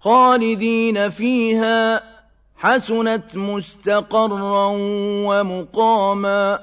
خالدين فيها حسنت مستقرا ومقاما